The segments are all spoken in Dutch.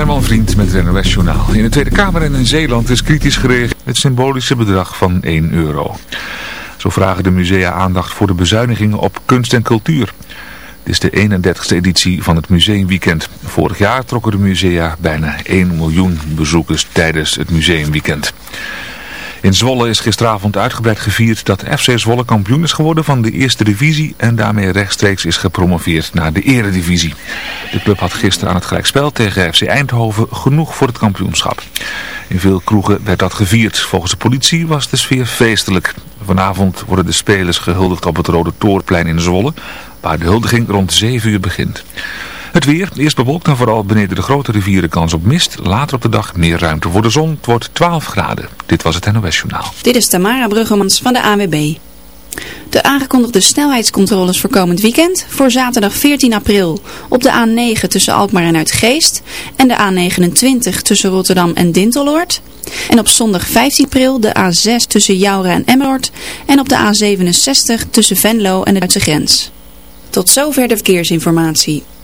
Herman Vriend met het NOS. In de Tweede Kamer en in Zeeland is kritisch gereageerd het symbolische bedrag van 1 euro. Zo vragen de musea aandacht voor de bezuinigingen op kunst en cultuur. Het is de 31ste editie van het museumweekend. Vorig jaar trokken de musea bijna 1 miljoen bezoekers tijdens het museumweekend. In Zwolle is gisteravond uitgebreid gevierd dat FC Zwolle kampioen is geworden van de eerste divisie en daarmee rechtstreeks is gepromoveerd naar de eredivisie. De club had gisteren aan het gelijkspel tegen FC Eindhoven genoeg voor het kampioenschap. In veel kroegen werd dat gevierd. Volgens de politie was de sfeer feestelijk. Vanavond worden de spelers gehuldigd op het Rode Toorplein in Zwolle, waar de huldiging rond 7 uur begint. Het weer, eerst bewolkt en vooral beneden de grote rivieren kans op mist. Later op de dag meer ruimte voor de zon. Het wordt 12 graden. Dit was het NOS Journaal. Dit is Tamara Bruggemans van de AWB. De aangekondigde snelheidscontroles voor komend weekend voor zaterdag 14 april op de A9 tussen Alkmaar en Uitgeest en de A29 tussen Rotterdam en Dinteloord. En op zondag 15 april de A6 tussen Jouren en Emmeloord en op de A67 tussen Venlo en de Duitse grens. Tot zover de verkeersinformatie.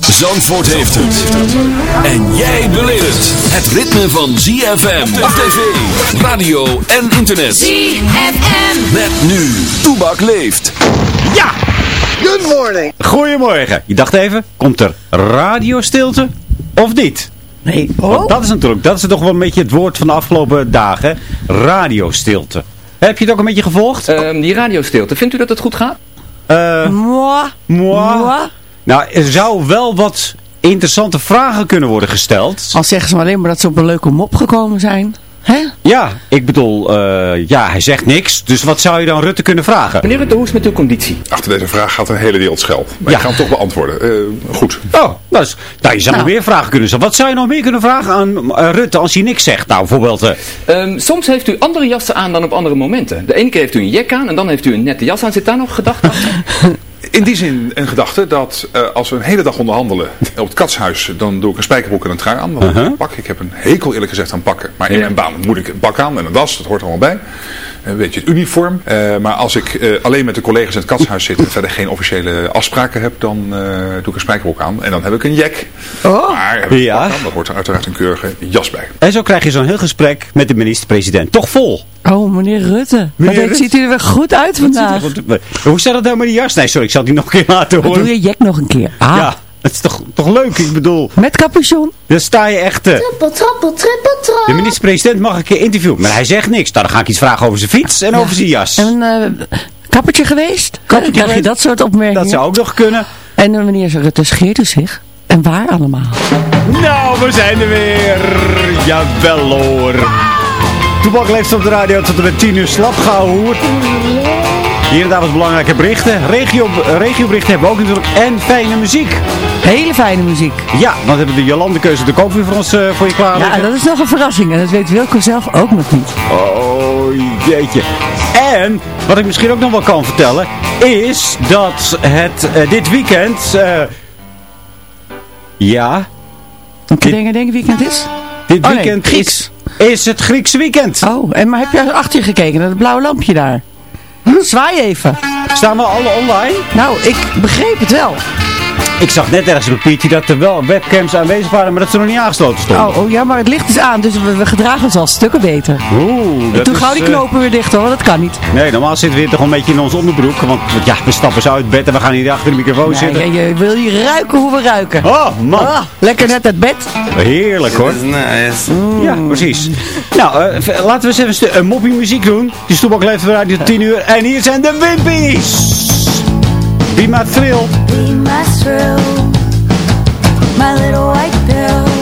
Zandvoort heeft het. En jij beleeft het. Het ritme van ZFM op tv, radio en internet. ZFM. Met nu. Toebak leeft. Ja! Good morning. Goedemorgen. Je dacht even, komt er radiostilte of niet? Nee. Want dat is natuurlijk, dat is toch wel een beetje het woord van de afgelopen dagen. Radiostilte. Heb je het ook een beetje gevolgd? Ehm, die radiostilte, vindt u dat het goed gaat? Eh, Moi. moi. Moi. Nou, er zou wel wat interessante vragen kunnen worden gesteld. Al zeggen ze maar alleen maar dat ze op een leuke mop gekomen zijn. Hè? Ja, ik bedoel, eh, ja, hij zegt niks. Dus wat zou je dan Rutte kunnen vragen? Meneer Rutte, hoe is het met uw conditie? Achter deze vraag gaat een hele wereld schel. Maar Ja. ik ga hem toch beantwoorden. Eh, goed. Oh, dat is, nou, je zou nog Nou. meer vragen kunnen stellen. Wat zou je nog meer kunnen vragen aan eh, Rutte als hij niks zegt? Nou, bijvoorbeeld... eh, Ehm, soms heeft u andere jassen aan dan op andere momenten. De ene keer heeft u een jek aan en dan heeft u een nette jas aan. Zit daar nog gedachte achter? In die zin een gedachte dat eh, als we een hele dag onderhandelen op het katshuis, dan doe ik een spijkerbroek en een trui aan. Dan Uh-huh. een pak. Ik heb een hekel eerlijk gezegd aan pakken. Maar in Ja. mijn baan moet ik een pak aan en een das. Dat hoort allemaal bij. Een beetje het uniform. Eh, maar als ik eh, alleen met de collega's in het katshuis zit en verder geen officiële afspraken heb, dan eh, doe ik een spijkerbroek aan. En dan heb ik een jack. Oh. Maar heb ik Ja. aan, dan hoort er uiteraard een keurige jas bij. En zo krijg je zo'n heel gesprek met de minister-president. Toch vol. Oh, meneer Rutte. Meneer Wat Rutte. ziet u er weer goed uit vandaag. Hoe staat het nou met die jas? Nee, sorry, ik zal die nog een keer laten Doe horen. je Jack nog een keer. Ah. Ja, het is toch, toch leuk? Ik bedoel, Met capuchon. dan sta je echt... eh, Trippel, trappel, trippel, de trap. minister-president mag een keer interviewen. Maar hij zegt niks. Nou, dan ga ik iets vragen over zijn fiets en over zijn jas. En een eh, kappertje geweest? Kappertje Krijg je dat soort opmerkingen? Dat zou ook nog kunnen. En uh, meneer Rutte scheert u zich? En waar allemaal? Nou, we zijn er weer. Jawel hoor. Toebak leeft op de radio tot en met 10 uur slap hoer. Hier en daar wat belangrijke berichten. Regio, regioberichten hebben we ook natuurlijk. En fijne muziek. Hele fijne muziek. Ja, dan hebben we de Jolandekeuze de ook weer voor ons eh, voor je klaar. Ja, dat is nog een verrassing. En dat weet Wilco zelf ook nog niet. Oh, jeetje. En, wat ik misschien ook nog wel kan vertellen, is dat het eh, dit weekend... eh, ja... Kun je denken, denken weekend is? Dit Oh, nee, weekend is, is het Griekse weekend. Oh, en maar heb je achter je gekeken naar het blauwe lampje daar? Zwaai even. Staan we alle online? Nou, ik begreep het wel. Ik zag net ergens een papiertje dat er wel webcams aanwezig waren, maar dat ze nog niet aangesloten stonden. Oh, oh ja, maar het licht is aan, dus we, we gedragen ons al stukken beter. Oeh, En dat toen is, gauw die eh, knopen weer dicht hoor, dat kan niet. Nee, normaal zitten we hier toch een beetje in ons onderbroek. Want ja, we stappen zo uit bed en we gaan hier achter de microfoon Nee, zitten. je, je wil je ruiken hoe we ruiken. Oh, man. Ah, lekker net uit bed. Heerlijk hoor. Ja, precies. Nou, eh, laten we eens even een, een moppie muziek doen. Die stoelbak leeft eruit tot 10 uur. En hier zijn de Wimpies. Be my thrill. Be my thrill, my little white pill,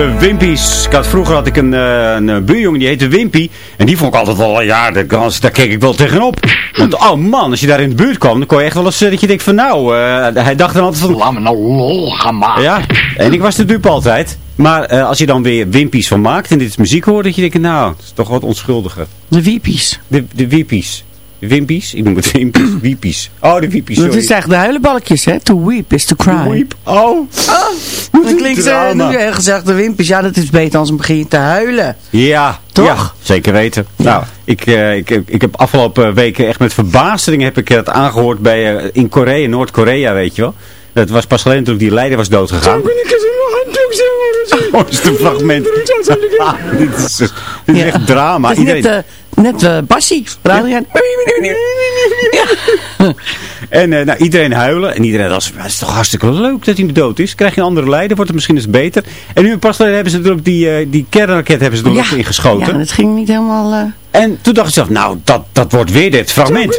de Wimpies. Ik had, vroeger had ik een, eh, een eh, buurjongen, die heette Wimpy. En die vond ik altijd wel, ja, daar, daar keek ik wel tegenop. Want, oh man, als je daar in de buurt kwam, dan kon je echt wel eens, eh, dat je denkt van, nou, eh, hij dacht dan altijd van... Laat me nou lol gaan maken. Ja, en ik was de dupe altijd. Maar eh, als je dan weer Wimpies van maakt en dit is muziek hoort, dat je denkt, nou, het is toch wat onschuldiger. De wiepies. De, de Wiepies. Wimpies? Ik noem het Wimpies. Wiepies. Oh, de Wiepies, Dat sorry. is echt de huilenbalkjes, hè? To weep is to cry. Weep. Oh. Dat klinkt zo, nu gezegd de wimpers. Ja, dat is beter als een begin te huilen. Ja, Toch? ja, zeker weten. Nou, ik, eh, ik, heb- ik heb afgelopen weken echt met verbazing heb ik het aangehoord bij, eh, in Korea, Noord-Korea, weet je wel. Dat was pas geleden toen die leider was doodgegaan. Is het een fragment. Ah, dit is, dit is echt drama. Het is Iedereen... net, eh, net eh, Bassie. En eh, nou, iedereen huilen. En iedereen was, het is toch hartstikke leuk dat hij dood is. Krijg je een andere leider, wordt het misschien eens beter. En nu pas hebben ze er ook die, eh, die kernraket hebben ze er ook in geschoten. Ja, dat ging niet helemaal... eh, En toen dacht ik zelf, nou, dat, dat wordt weer dit fragment.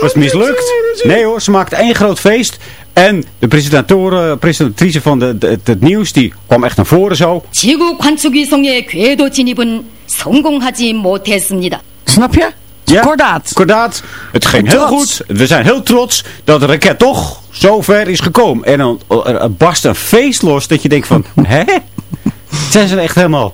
Was mislukt? Nee hoor, ze maakte één groot feest. En de presentatoren, presentatrice van de, de- het nieuws, die kwam echt naar voren zo. 지구 관측위성의 궤도 진입은 성공하지 못했습니다. Snap je? Ja, kordaat. Kordaat. Het ging heel Trots. goed. We zijn heel trots dat de raket toch zo ver is gekomen. En dan eh, eh, barst een feest los dat je denkt van, hè? Zijn ze echt helemaal...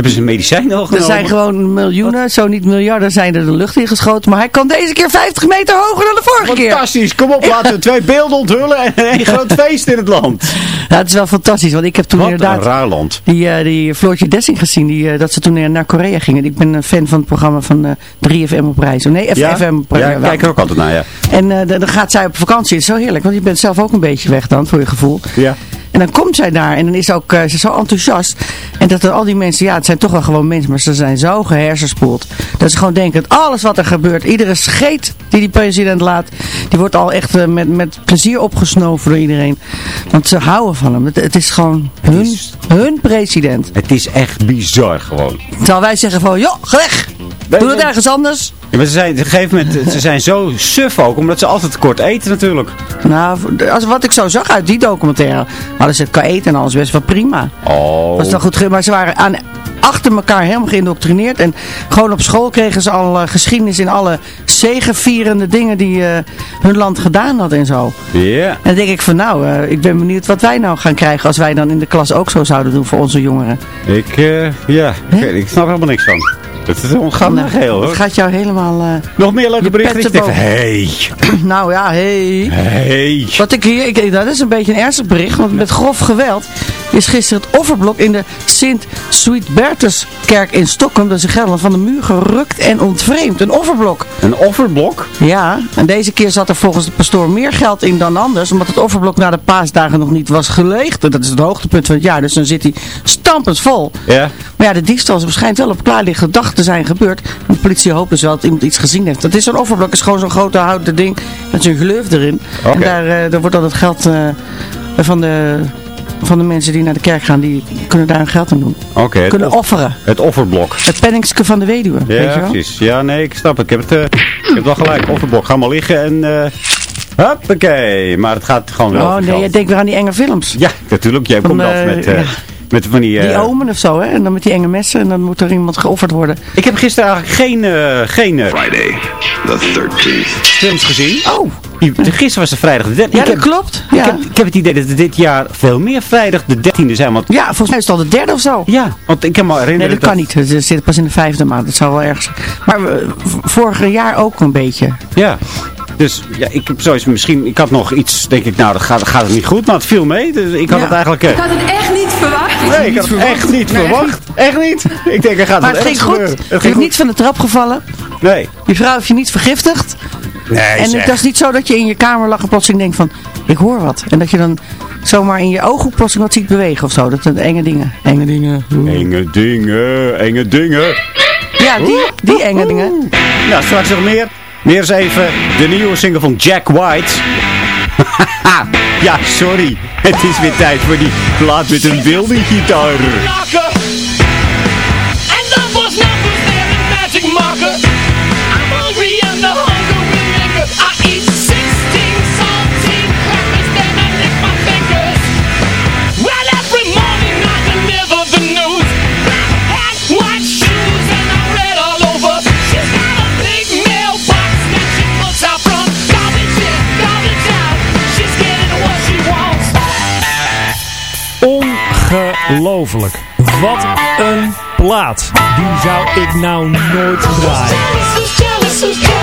Hebben ze medicijnen al Er genomen? zijn gewoon miljoenen, zo niet miljarden zijn er de lucht in geschoten. Maar hij kan deze keer 50 meter hoger dan de vorige keer. Fantastisch, kom op, laten we twee beelden onthullen en een groot feest in het land. Ja, het is wel fantastisch, want ik heb toen Wat inderdaad een raar land. die, eh, die Floortje Dessing gezien, die, eh, dat ze toen eh, naar Korea gingen. Ik ben een fan van het programma van eh 3FM op reis. Oh, Nee, Ja? FFM op Ja, ik kijk er ook altijd naar, ja. En dan dan gaat zij op vakantie. Het is zo heerlijk, want je bent zelf ook een beetje weg dan, voor je gevoel. Ja. En dan komt zij daar en dan is ook, eh, ze is zo enthousiast. En dat er al die mensen, ja, het zijn toch wel gewoon mensen, maar ze zijn zo gehersenspoeld. Dat ze gewoon denken dat alles wat er gebeurt, iedere scheet die die president laat, die wordt al echt eh, met, met plezier opgesnoven door iedereen. Want ze houden van hem. Het, het is gewoon hun, hun president. Het is echt bizar gewoon. Terwijl wij zeggen van, joh, ga weg! Doe het ergens anders. Ja, maar ze zijn, op een gegeven moment, ze zijn zo suf ook, omdat ze altijd kort eten natuurlijk. Nou, als, wat ik zo zag uit die documentaire, hadden ze het qua eten en alles best wel prima. Oh. Was toch goed, maar ze waren aan, achter elkaar helemaal geïndoctrineerd. En gewoon op school kregen ze al eh, geschiedenis in alle zegevierende dingen die eh, hun land gedaan had en zo. Ja. En dan denk ik van nou, eh, ik ben benieuwd wat wij nou gaan krijgen als wij dan in de klas ook zo zouden doen voor onze jongeren. Ik, ja, ik, ik snap er helemaal niks van. Het is ongaan Nou, hoor. Het gaat jou helemaal... eh, Nog meer leuke berichten? Ik denk hey. nou ja, hey. Hey. Wat ik hier, ik, dat is een beetje een ernstig bericht, want met grof geweld is gisteren het offerblok in de Sint Suitbertuskerk in Stockholm, is in Gelderland, van de muur gerukt en ontvreemd. Een offerblok. Een offerblok? Ja, en deze keer zat er volgens de pastoor meer geld in dan anders, omdat het offerblok na de paasdagen nog niet was geleegd. Dat is het hoogtepunt van het jaar, dus dan zit hij stampend vol. Ja. Maar ja, de diefstal is waarschijnlijk wel op klaarlichte dag te zijn gebeurd. En de politie hoopt dus wel dat iemand iets gezien heeft. Dat is zo'n offerblok, is gewoon zo'n grote houten ding met zo'n gleuf erin. En daar, eh, daar wordt dan het geld eh, van, de, van de mensen die naar de kerk gaan, die kunnen daar hun geld aan doen. Oké. kunnen off- offeren. Het offerblok. Het penningske van de weduwe, weet je Ja, wel? precies. Ja, nee, ik snap het. Ik heb het, eh, ik heb wel gelijk. Offerblok. Ga maar liggen en... eh hoppakee. Maar het gaat gewoon wel Oh nee, je denkt weer aan die enge films. Ja, natuurlijk. Jij Van, komt altijd met, ja. Met van die... eh, Die omen of zo, hè? En dan met die enge messen en dan moet er iemand geofferd worden. Ik heb gisteren eigenlijk geen, eh, geen eh, Friday, the 13th. films gezien. Oh, Die- Gisteren was de vrijdag de 13e. ja, dat heb, klopt. ik, Ja. heb, ik heb het idee dat dit jaar veel meer vrijdag de 13e zijn. Want, ja, volgens mij is het al de derde of zo. ja, want ik kan me Nee, herinneren dat kan niet. Ze zitten pas in de vijfde maand. Dat zou wel ergens... Maar vorig jaar ook een beetje. Ja. Dus ja, ik heb zoiets misschien, ik had nog iets, denk ik, nou, dat gaat, gaat het niet goed, maar het viel mee. Dus ik had Ja. het eigenlijk... eh, Ik had het echt niet verwacht. nee, ik had het echt niet verwacht. Echt niet. Ik denk, er gaat Maar het ging goed. gebeuren. Je Het bent niet van de trap gevallen. Nee. Die vrouw heeft je niet vergiftigd. Nee, en het was niet zo dat je in je kamer lag en plotseling denkt van... Ik hoor wat. En dat je dan zomaar in je ogen plotseling wat ziet bewegen of zo. Dat zijn enge dingen. Enge dingen. Oeh. Enge dingen, enge dingen. Ja, die, die enge dingen. Nou, straks nog meer. Meer eens even de nieuwe single van Jack White. ja, sorry. Het is weer tijd voor die plaat met een wilde gitaar. Wat een plaat. Die zou ik nou nooit draaien.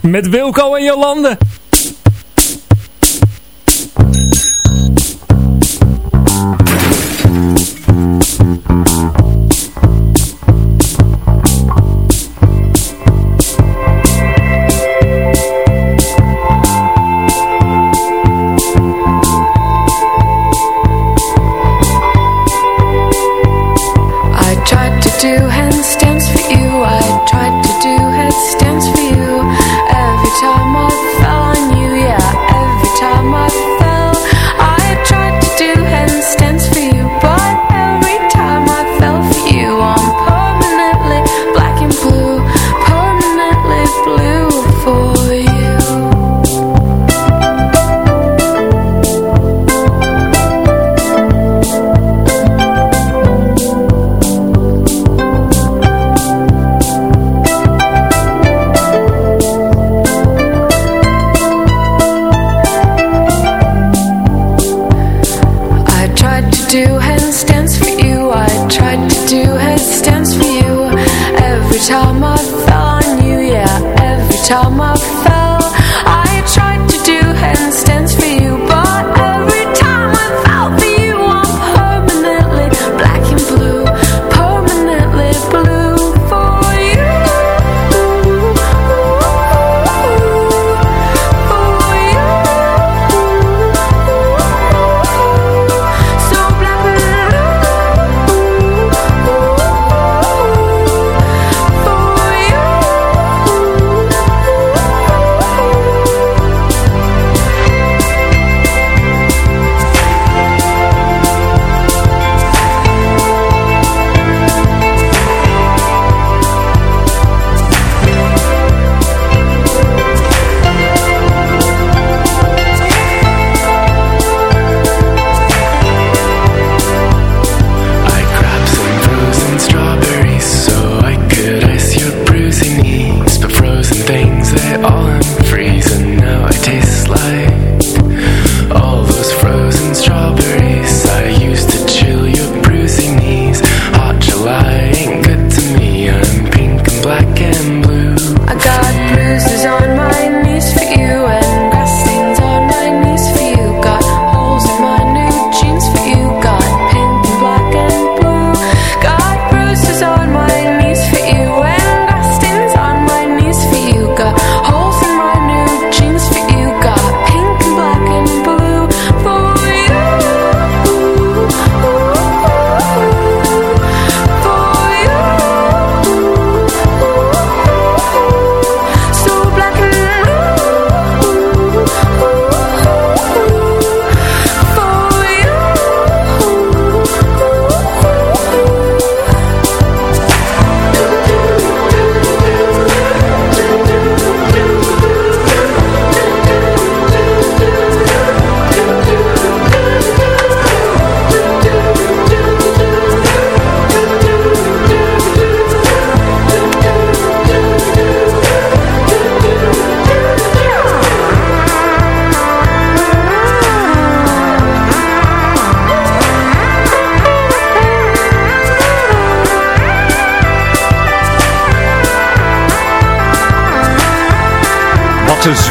Met Wilco en Jolande.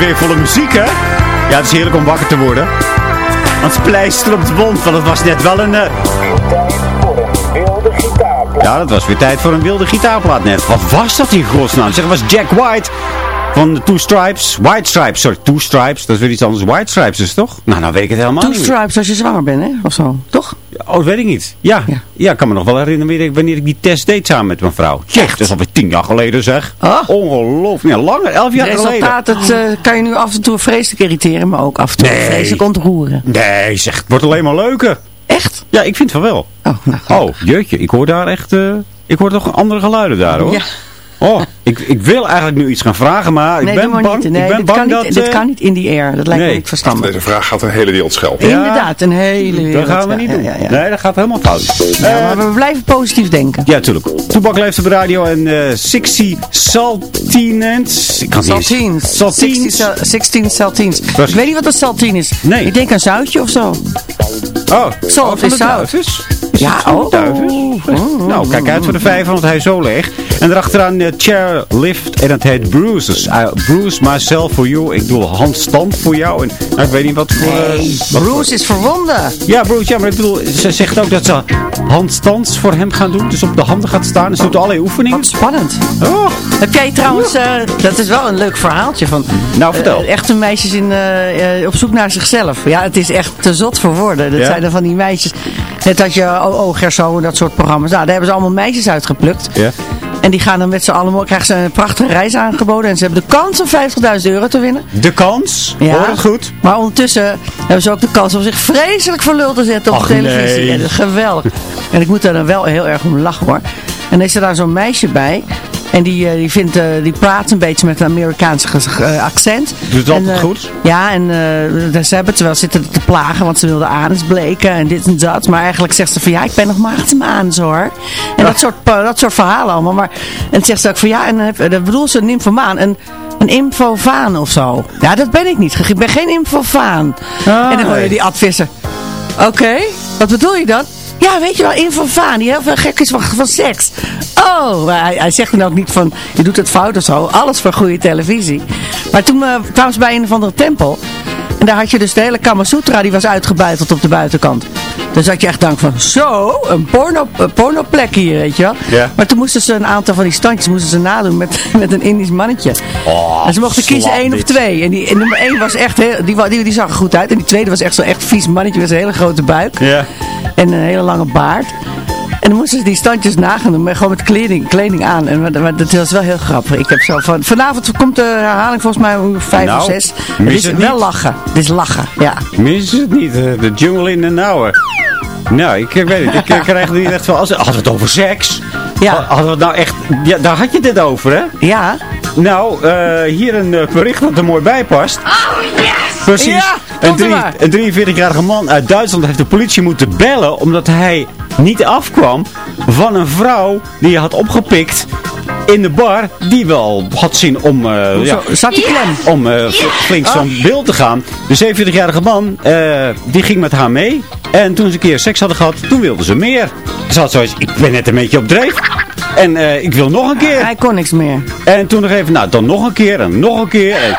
Zweervolle muziek, hè? Ja, het is heerlijk om wakker te worden. Want het pleister op de wond, want het was net wel een... eh, Ja, dat was weer tijd voor een wilde gitaarplaat net. Wat was dat in godsnaam? Zeg, was Jack White van de Two Stripes. White Stripes, sorry, Two Stripes. Dat is weer iets anders. White Stripes is toch? Nou, nou weet ik het helemaal Two niet meer. stripes als je zwanger bent, hè? Of zo, toch? Oh, dat weet ik niet. Ja, ja. ik kan me nog wel herinneren wanneer ik, die test deed samen met mijn vrouw. Jecht, dat is alweer tien jaar geleden zeg. Ongelooflijk. Ja, langer, elf jaar geleden. resultaat, het eh, kan je nu af en toe vreselijk irriteren, maar ook af en toe Nee. vreselijk ontroeren. Nee, zeg, het wordt alleen maar leuker. Echt? Ja, ik vind van wel. Oh, nou, oh jeetje, ik hoor daar echt, eh, ik hoor toch andere geluiden daar hoor. Ja. Oh, ik, ik wil eigenlijk nu iets gaan vragen, maar ik nee, ben maar bang, niet. Nee, ik ben dit, bang kan dat... niet, dit eh, kan niet in die air. Dat lijkt me niet verstandig. Deze vraag gaat een hele wereld schelden. Inderdaad, een hele wereld. Dat gaan we niet Ja, doen. ja, ja. Nee, dat gaat helemaal fout. Ja, Eh, maar we blijven positief denken. Ja, tuurlijk. Toebak leeft op de radio en eh 60 Saltinens. Ik kan Saltines. Saltines. 16 sal- 16 saltines. Ik weet niet wat een saltine is. Nee. Ik denk een zoutje of zo. Oh, Zout oh, van is de zout. duivens? Ja, zo'n oh. duiven? Nou, kijk uit voor de vijf, want hij is zo leeg. En erachteraan uh, chairlift en het heet Bruises. I bruise myself for you. Ik doe handstand voor jou. En nou, ik weet niet wat voor... eh, Nee, wat voor- Bruce is verwonden. Ja, Bruce, ja, maar ik bedoel, ze zegt ook dat ze handstands voor hem gaan doen. Dus op de handen gaat staan. Ze doet allerlei oefeningen. Wat spannend. Oh. Heb jij trouwens, eh, dat is wel een leuk verhaaltje van Nou, vertel. eh, echte meisjes in, eh, eh, op zoek naar zichzelf. Ja, het is echt te zot voor woorden. Dat Ja? zijn er van die meisjes. Net als je oh, oh Gerso en dat soort programma's. Nou, daar hebben ze allemaal meisjes uitgeplukt. Ja. En die gaan dan met z'n allen, krijgen ze een prachtige reis aangeboden. En ze hebben de kans om 50.000 euro te winnen. De kans. Ja. Hoor het goed. Maar ondertussen hebben ze ook de kans om zich vreselijk voor lul te zetten op Ach, televisie. nee. En dat is geweldig. En ik moet daar dan wel heel erg om lachen hoor. En dan is er daar zo'n meisje bij. En die, eh, die, vindt, eh, die praat een beetje met een Amerikaans ge- eh, accent. Doet het altijd En, goed? Ja, en ze hebben het wel zitten te plagen, want ze wilde anus bleken en dit en dat. Maar eigenlijk zegt ze van ja, ik ben nog maar achter mijn anus hoor. En dat, soort, dat soort verhalen allemaal. Maar, en zegt ze ook van ja, en dan bedoelt ze een nymphomaan. Een, een infovaan of zo. Ja, dat ben ik niet. Ik ben geen infovaan. en dan hoor je die advissen. Oké, wat bedoel je dan? Ja, weet je wel, infovaan, die heel veel gek is van, van seks. Oh, hij, hij zegt dan ook niet van, je doet het fout of zo. Alles voor goede televisie. Maar toen uh, kwamen ze bij een of andere tempel. En daar had je dus de hele Kama Sutra, die was uitgebuiteld op de buitenkant. Dus had je echt dank van, zo, een porno, een pornoplek hier, weet je wel. Maar toen moesten ze een aantal van die standjes moesten ze nadoen met, met een Indisch mannetje. Oh, en ze mochten kiezen één of twee. En, die, en nummer één was echt, heel, die, die, die zag er goed uit. En die tweede was echt zo'n echt vies mannetje met een hele grote buik. En een hele lange baard. En dan moesten ze die standjes nagaan doen, maar gewoon met kleding, kleding aan. En maar- maar dat was wel heel grappig. Ik heb zo van, vanavond komt de herhaling volgens mij om vijf Nou, of zes. Het is het wel lachen. Het is lachen, ja. Mis het niet, eh, de jungle in de nauwe. Nou, ik eh, weet het, ik eh, krijg er niet echt van. Als, hadden we het over seks? Ja. Hadden we het nou echt, ja, daar had je dit over, hè? Ja. Nou, eh, hier een eh, bericht dat er mooi bij past. Precies. Ja, een, komt er drie- een 43-jarige man uit Duitsland heeft de politie moeten bellen omdat hij niet afkwam van een vrouw die hij had opgepikt in de bar die wel had zin om, eh, ja, Zat die klem? om eh, flink zo'n beeld te gaan. De 47-jarige man, eh, die ging met haar mee. En toen ze een keer seks hadden gehad, toen wilde ze meer. Ze had zoiets, ik ben net een beetje op dreef. En eh, ik wil nog een keer. Hij kon niks meer. En toen nog even, nou dan nog een keer en nog een keer. En...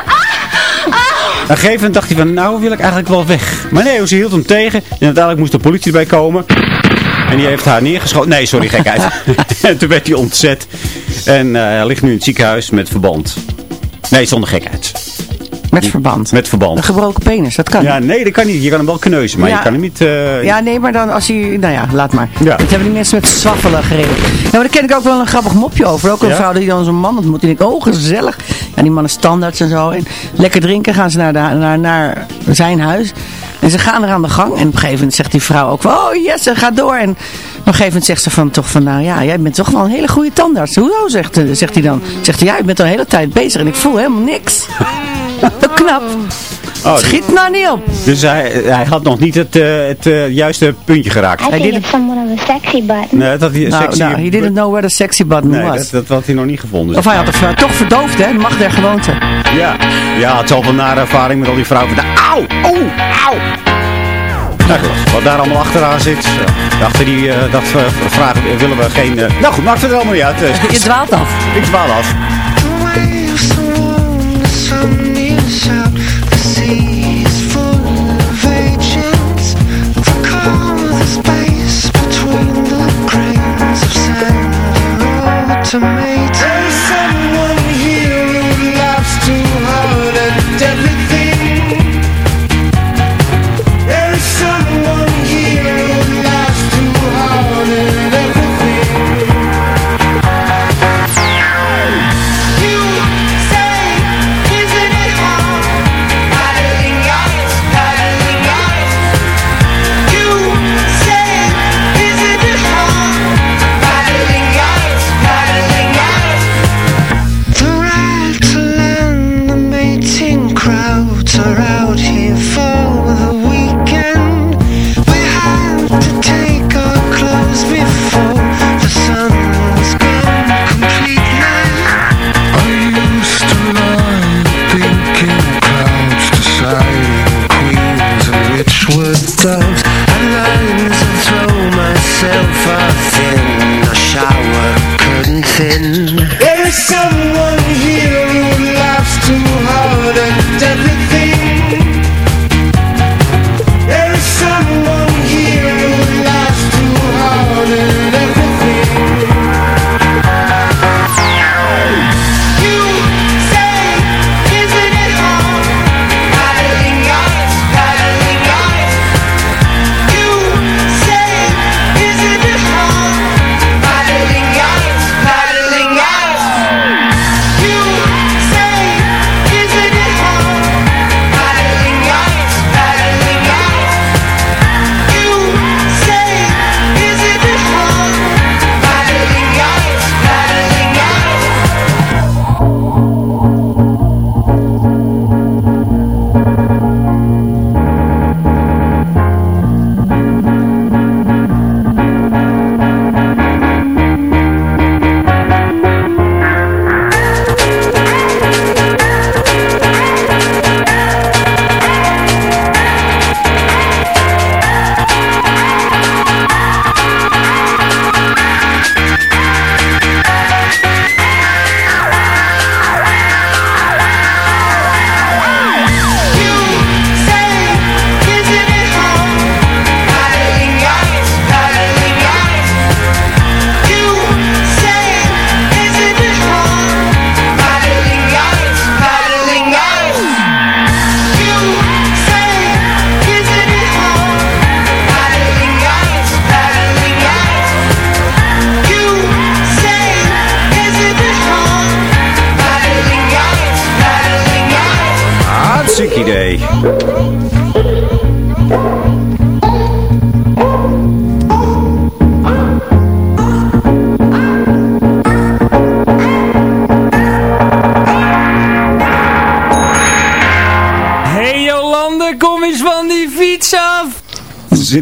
Op een gegeven moment dacht hij van, nou wil ik eigenlijk wel weg. Maar nee, ze hield hem tegen. En uiteindelijk moest de politie erbij komen. En die heeft haar neergeschoten. Nee, sorry, gekheid. en toen werd hij ontzet. En eh, hij ligt nu in het ziekenhuis met verband. Nee, zonder gekheid. Met verband. Met verband. Een gebroken penis, dat kan. Ja, nee, dat kan niet. Je kan hem wel kneuzen, maar Ja. je kan hem niet... eh, Ja, nee, maar dan als hij... Nou ja, laat maar. Ja. Dat hebben die mensen met zwaffelen gereden. Ja, maar daar ken ik ook wel een grappig mopje over. Ook een Ja? vrouw die dan zo'n man ontmoet. En ik oh, gezellig. Ja, die man is standaards en zo. En lekker drinken gaan ze naar, de, naar, naar zijn huis. En ze gaan er aan de gang. En op een gegeven moment zegt die vrouw ook. Oh, yes, ga door. En op een gegeven moment zegt ze van toch van... Nou ja, jij bent toch wel een hele goede tandarts. Hoezo, zegt, eh, zegt hij dan. Zegt hij, ja, ik ben al een hele tijd bezig. En ik voel helemaal niks. Knap. Oh, Schiet nou niet op. Dus hij, hij had nog niet het, eh, het eh, juiste puntje geraakt. Hij deed het someone of a sexy button. Nee, dat had hij Nou, sexy... nou, he didn't know where the sexy button Nee, was. dat, dat had hij nog niet gevonden. Of hij had het toch verdoofd, hè? Mag der gewoonte. Ja, ja, het zal wel nare ervaring met al die vrouwen. van de- Auw, auw, auw. Nou goed, wat daar allemaal achteraan zit. eh, Achter die eh, dat eh, vragen willen we geen... eh, Nou goed, maakt het er allemaal niet uit. eh. Je dwaalt af. Ik dwaal af.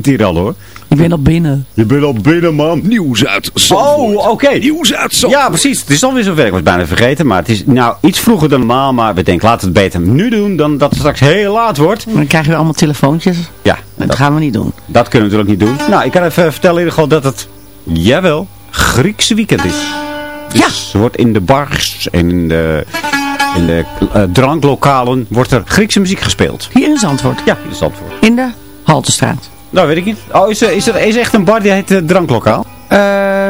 Zit hier al hoor. Ik ben al binnen. Je bent al binnen, man. Nieuws uit Oh, oké. Nieuws uit Ja, precies. Het is alweer zover. Ik was bijna vergeten. Maar het is nou iets vroeger dan normaal. Maar we denken, laten we het beter nu doen dan dat het straks heel laat wordt. Dan krijgen we allemaal telefoontjes. Ja. Dat, gaan we niet doen. Dat kunnen we natuurlijk niet doen. Nou, ik kan even vertellen in ieder geval dat het, jawel, Griekse weekend is. Dus er wordt in de bars en in de, in de eh, dranklokalen wordt er Griekse muziek gespeeld. Hier in Zandvoort? Ja, in Zandvoort. In de Haltestraat. Nou, weet ik niet. Oh, is er, is er is echt een bar die heet eh, Dranklokaal? Eh,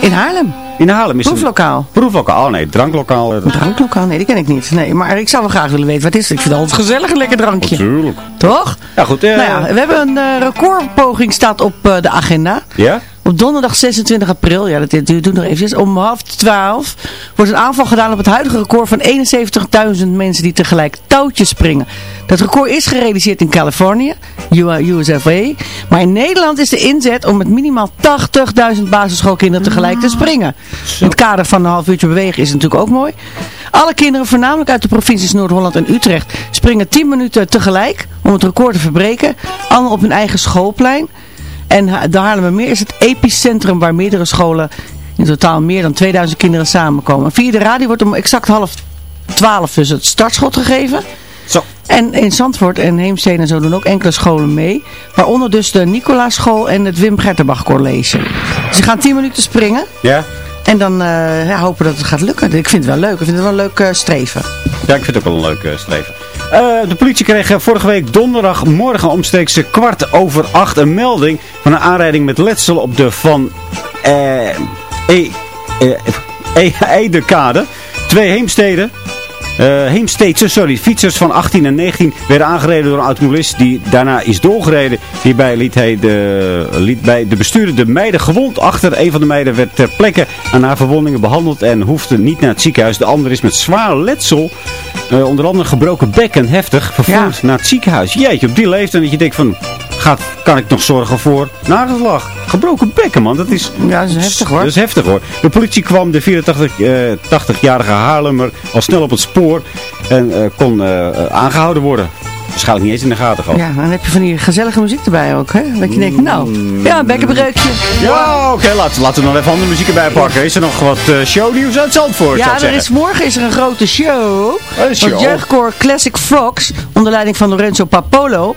in Haarlem. In Haarlem is het- Proeflokaal. Proeflokaal, oh nee, dranklokaal. dat- Dranklokaal? Nee, die ken ik niet. Nee, maar ik zou wel graag willen weten wat het is. Ik vind het altijd gezellig een lekker drankje. Natuurlijk. Toch? Ja, goed. Nou ja, we hebben een recordpoging staat op de agenda. ja? Op donderdag 26 april, ja dat duurt nog eventjes, om half twaalf wordt een aanval gedaan op het huidige record van 71.000 mensen die tegelijk touwtjes springen. Dat record is gerealiseerd in Californië, USA, maar in Nederland is de inzet om met minimaal 80.000 basisschoolkinderen tegelijk te springen. In het kader van een half uurtje bewegen is natuurlijk ook mooi. Alle kinderen, voornamelijk uit de provincies Noord-Holland en Utrecht, springen 10 minuten tegelijk om het record te verbreken. Allemaal op hun eigen schoolplein. En de Haarlemmermeer is het epicentrum waar meerdere scholen, in totaal meer dan 2000 kinderen samenkomen. Via de radio wordt om exact half 12 dus het startschot gegeven. Zo. En in Zandvoort en Heemstede en zo doen ook enkele scholen mee. Waaronder dus de Nicolaaschool en het Wim Gertenbach College. Ze gaan 10 minuten springen. Ja? En dan eh, ja, hopen dat het gaat lukken. Ik vind het wel leuk. Ik vind het wel een leuk eh, streven. Ja, ik vind het ook wel een leuk streven. Eh, de politie kreeg eh, vorige week donderdagmorgen omstreeks kwart over acht een melding van een aanrijding met letsel op de Van eh e, eh, e, Eidekade. Twee heemsteden. Eh Heemsteedse, sorry, fietsers van 18 en 19 werden aangereden door een automobilist die daarna is doorgereden. Hierbij liet, hij de, liet bij de bestuurder de meiden gewond achter. Een van de meiden werd ter plekke aan haar verwondingen behandeld en hoefde niet naar het ziekenhuis. De andere is met zwaar letsel, eh, onder andere gebroken bek en heftig, vervoerd naar het ziekenhuis. Jeetje, op die leeftijd dat je denkt van, gaat, kan ik nog zorgen voor nageslag? Gebroken bekken man, dat is... Ja, dat is heftig hoor. Dat is heftig hoor. De politie kwam de 84-jarige Haarlemmer al snel op het spoor en eh, kon eh, eh, aangehouden worden. Waarschijnlijk niet eens in de gaten gehad. Ja, dan heb je van die gezellige muziek erbij ook, hè? Dat je denkt, nou, ja, een bekkenbreukje. Ja, oké, laten, laten we nog even andere muziek erbij pakken. Is er nog wat eh, shownieuws uit Zandvoort, Ja, er is, morgen is er een grote show. een show. Classic Frogs, onder leiding van Lorenzo Papolo,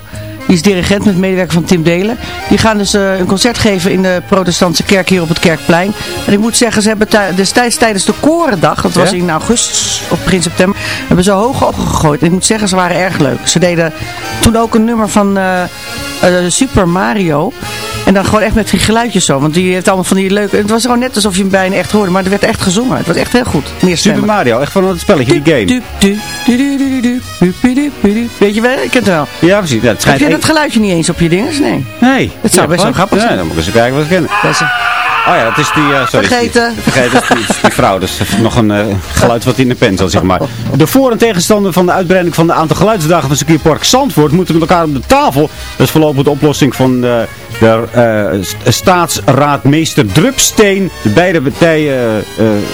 Die is dirigent met medewerker van Tim Delen. Die gaan dus eh, een concert geven in de protestantse kerk hier op het Kerkplein. En ik moet zeggen, ze hebben tij- destijds tijdens de Korendag, dat was Ja? in augustus of begin september, hebben ze hoge ogen gegooid. En ik moet zeggen, ze waren erg leuk. Ze deden toen ook een nummer van eh, Super Mario. En dan gewoon echt met die geluidjes zo. Want die heeft allemaal van die leuke... Het was gewoon net alsof je hem bijna echt hoorde. Maar er werd echt gezongen. Het was echt heel goed. Meer Super Mario. Echt van het spelletje, die game. Weet je wel? Ik ken het wel. Ja, precies. Ja, het Heb je dat geluidje niet eens op je dinges? Nee. Nee. Het zou best wel grappig zijn. Ja, dan moet ik eens kijken wat ik ken. Oh ja, dat is die... eh, sorry, Vergeten. Die, vergeten, dat is die, die vrouw. Dus nog een eh, geluid wat in de pen zat, zeg maar. De voor- en tegenstander van de uitbreiding van de aantal geluidsdagen van circuitpark Zandvoort moeten met elkaar op de tafel. Dat is voorlopig de oplossing van eh, de eh, st- staatsraadmeester Drupsteen. De beide partijen,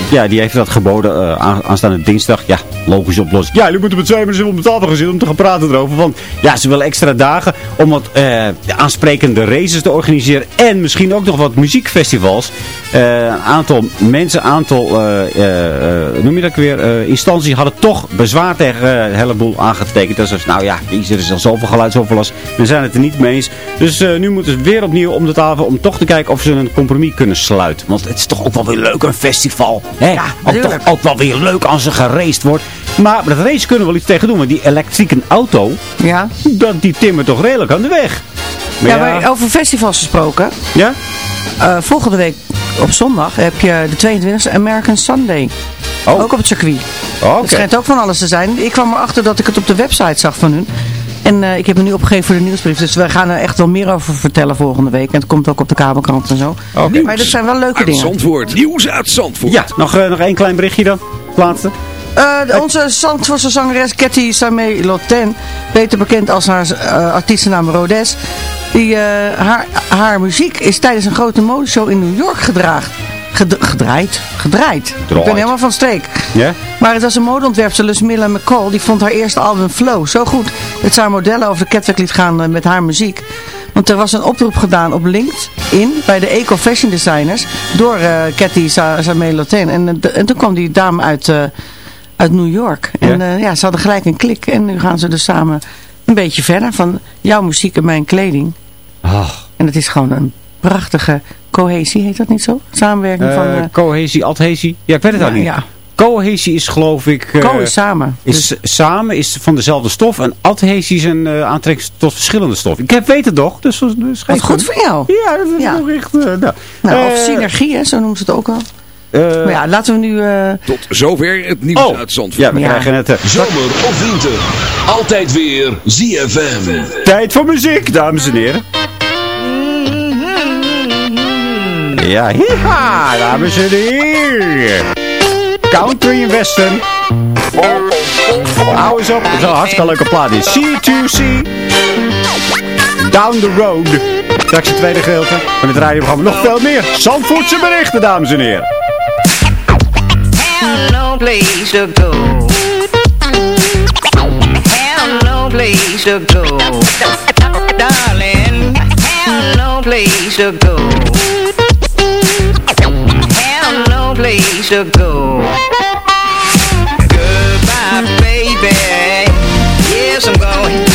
ja, die heeft dat geboden eh, aan, aanstaande dinsdag. Ja, logische oplossing. Ja, jullie moeten met twee mensen op de tafel gaan zitten om te gaan praten erover. Want ja, ze willen extra dagen om wat aansprekende races te organiseren. En misschien ook nog wat muziekfestivals. Eh, een aantal mensen, een aantal, eh, eh, eh, noem je dat weer, eh, instanties hadden toch bezwaar tegen eh, een heleboel aangetekend. Dat ze, nou ja, er is al zoveel geluidsoverlast. We zijn het er niet mee eens. Dus eh, nu moeten ze weer opnieuw om de tafel om toch te kijken of ze een compromis kunnen sluiten. Want het is toch ook wel weer leuk, een festival. Hè? ook, toch, ook wel weer leuk als er geraced wordt. Maar met race kunnen we wel iets tegen doen. Want die elektrische auto, Ja. dat, die timmert toch redelijk aan de weg. Maar Ja, maar over festivals gesproken. Ja? Eh, volgende week op zondag heb je de 22e American Sunday. Oh. Ook op het circuit. Oké. Het schijnt ook van alles te zijn. Ik kwam erachter dat ik het op de website zag van hun. En eh, ik heb het nu opgegeven voor de nieuwsbrief. Dus we gaan er echt wel meer over vertellen volgende week. En het komt ook op de kabelkrant en zo. Oké. Maar dat zijn wel leuke Uit dingen. Zandvoort. Nieuws uit Zandvoort. Ja, nog, eh, nog één klein berichtje dan. Het laatste. Eh, onze Zandvoortse zangeres Cathy Samé Lotten, beter bekend als haar eh, artiestennaam Rodes, die, eh, haar, haar muziek is tijdens een grote modeshow in New York gedraagd. Ged- gedraaid? Gedraaid. Ik ben helemaal van streek. Ja? Maar het was een modeontwerpster, Lusmilla McCall, die vond haar eerste album Flow zo goed dat ze haar modellen over de catwalk liet gaan met haar muziek. Want er was een oproep gedaan op LinkedIn bij de Eco Fashion Designers door eh Cathy Sa- Samé Lotten. En, en toen kwam die dame uit, uit New York. En Ja. ja. ja, ze hadden gelijk een klik. En nu gaan ze dus samen een beetje verder van jouw muziek en mijn kleding. Ach. En het is gewoon een prachtige cohesie, heet dat niet zo? Samenwerking van... Eh eh, cohesie, adhesie. Ja, ik weet het ja, ook niet. ja. Cohesie is geloof ik... eh, Co is samen. Is Dus- samen, is van dezelfde stof. En adhesie is een eh aantrek tot verschillende stof. Ik heb, weet het toch. Dus, dus Wat geen goed voor jou. Ja, dat is Ja. nog echt... eh, nou, Nou, of Eh, synergie, hè, zo noemen ze het ook wel. Eh, maar ja, laten we nu... eh, Tot zover het nieuws Oh, uit Zandvoort. ja, we Ja. krijgen het... eh, Zomer of winter. Altijd weer ZFM. Tijd voor muziek, dames en heren. Ja, hiha, dames en heren. Country en western. Hou eens op, dat is een hartstikke leuke plaat. Die C2C. Down the road. Straks het tweede gedeelte van het radioprogramma. Nog veel meer Zandvoortse berichten, dames en heren. No place to go. No place to go. Darling, no place to go. No place to go. Goodbye, baby. Yes, I'm going.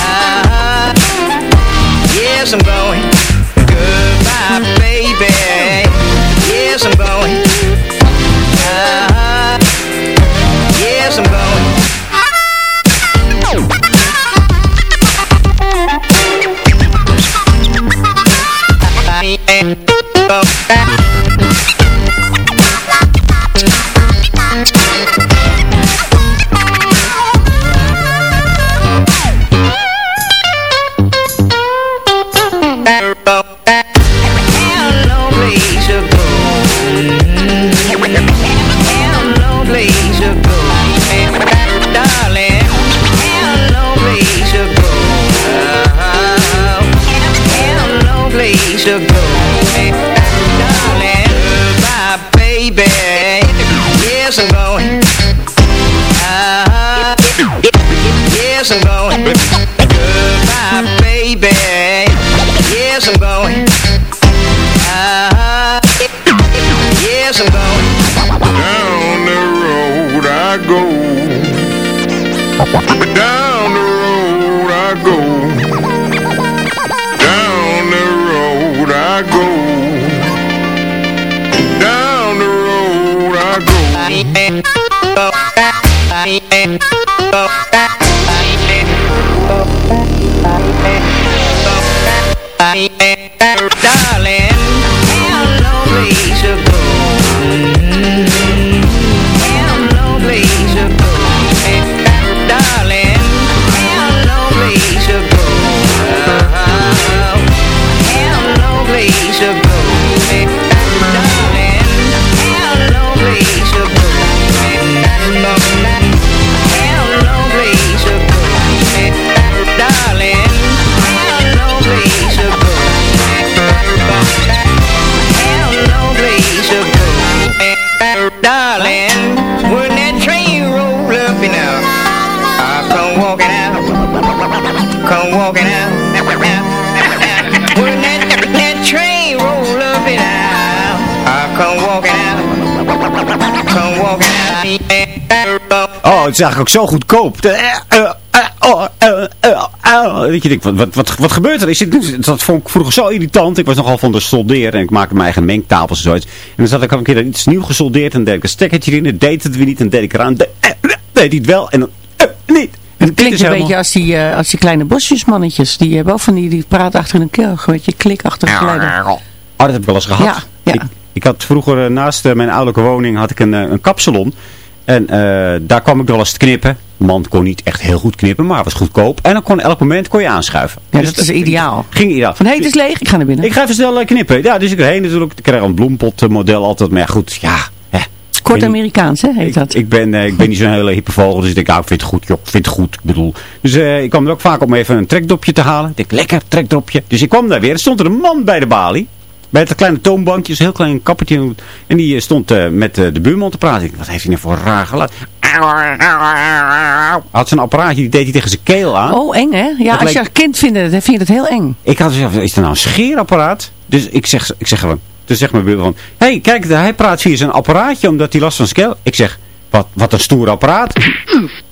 Uh-huh. Yes, I'm going. Goodbye, baby. Yes, I'm going. Yes, I'm going. Uh-huh. Yes, I'm going. Goodbye, baby. Yes, I'm going. Uh-huh. Yes, I'm going. Down the road I go. Down the road I go. Down the road I go. Darling, how lonely het is eigenlijk ook zo goedkoop. Je, denk, wat, wat, wat gebeurt er? Is dit, dat vond ik vroeger zo irritant. Ik was nogal van de solderen en ik maakte mijn eigen mengtafels en zoiets. En dan zat ik al een keer iets nieuw gesoldeerd en deed ik een stekkertje in. Het deed het weer niet en deed ik eraan. De, eh, eh, deed hij het wel en dan eh, niet. En Het klinkt een beetje als die, eh, als die kleine bosjesmannetjes. Die hebben ook van die, die praten achter hun keel. Een beetje klikachtige geluiden. Oh, dat heb ik wel eens gehad. Ja, ja. Ik, ik had vroeger naast mijn ouderlijke woning had ik een, een kapsalon. En eh, daar kwam ik wel eens te knippen. De man kon niet echt heel goed knippen, maar was goedkoop. En dan kon elk moment kon je aanschuiven. Ja, dat is ideaal. Ging ideaal. Van, hé, het is leeg, ik ga naar binnen. Ik ga even snel eh, knippen. Ja, dus ik erheen natuurlijk. Ik krijg een bloempotmodel altijd. Maar ja, goed, ja. Kort Amerikaans, hè, heet dat. Ik ben, eh, ik ben niet zo'n hele hippe vogel, dus ik denk, nou, ik vind het goed, joh, ik vind het goed, ik bedoel. Dus ik kwam er ook vaak om even een trekdopje te halen. Ik denk, lekker, trekdopje. Dus ik kwam daar weer, er stond er een man bij de balie. Bij het kleine toonbankje, een heel klein kappertje. En die eh, stond eh, met eh, de buurman te praten. Ik dacht, wat heeft hij nou voor raar geluid? Hij had zo'n apparaatje, die deed hij tegen zijn keel aan. Oh, eng, hè? Ja, Dat als je als kind vindt, vind je het heel eng. Ik had gezegd, is er nou een scheerapparaat? Dus ik zeg, ik zeg gewoon, dus zeg mijn buurman hé, hey, kijk, hij praat via zijn apparaatje omdat hij last van zijn keel. Ik zeg, wat, wat een stoer apparaat.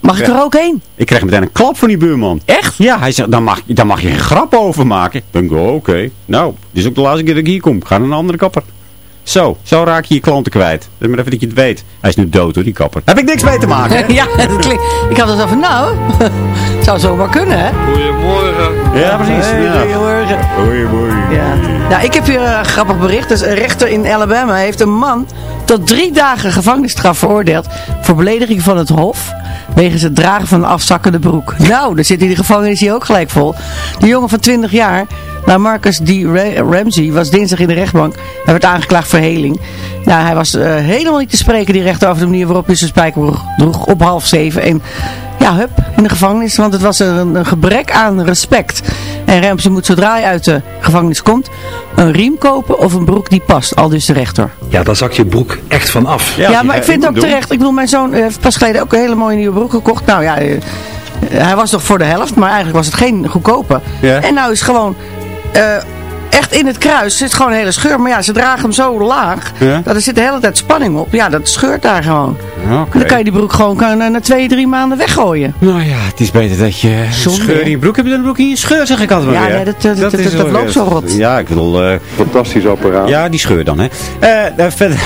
Mag ik er ook heen? Ik kreeg meteen een klap van die buurman. Echt? Ja, hij zegt, daar mag, daar mag je geen grap over maken. Ik denk, oh, oké. Nou, dit is ook de laatste keer dat ik hier kom. Ik ga naar een andere kapper. Zo, zo raak je je klanten kwijt. Zeg maar even dat je het weet. Hij is nu dood hoor, die kapper. Heb ik niks mee te maken. ja, dat klinkt... Ik had het over, nou, het zou zomaar kunnen, hè? Goedemorgen. Ja, precies. Hey, Ja. goedemorgen. Goedemorgen. Ja. Nou, ik heb hier een grappig bericht. Dus een rechter in Alabama heeft een man tot drie dagen gevangenisstraf veroordeeld voor belediging van het hof. Wegens het dragen van een afzakkende broek. Nou, daar zit in de gevangenis hier ook gelijk vol. De jongen van 20 jaar, nou Marcus D. Ra- Ramsey, was dinsdag in de rechtbank. Hij werd aangeklaagd voor heling. Nou, hij was eh, helemaal niet te spreken, die rechter, over de manier waarop hij zijn spijkerbroek droeg op half zeven. En ja, hup, in de gevangenis, want het was een, een gebrek aan respect. En Ramsey moet zodra hij uit de gevangenis komt, een riem kopen of een broek die past, al dus de rechter. Ja, daar zak je broek echt van af. Ja, maar ik vind het ook terecht. Ik bedoel, mijn zoon eh, heeft pas geleden ook een hele mooie nieuwe broek gekocht. Nou ja, eh, hij was nog voor de helft, maar eigenlijk was het geen goedkope. Ja. En nou is gewoon... eh, echt in het kruis zit gewoon een hele scheur. Maar ja, ze dragen hem zo laag. Ja. Dat er zit de hele tijd spanning op. Ja, dat scheurt daar gewoon. Dan kan je die broek gewoon kan, na, na twee, drie maanden weggooien. Nou ja, het is beter dat je Zonde, scheur in je broek hebt dan een broek in je scheur, zeg ik altijd maar Ja, nee, dat- dat- dat- is dat- loopt zo rot. Ja, ik bedoel... eh, Fantastisch apparaat. ja, die scheur dan, hè. Eh, eh, verder...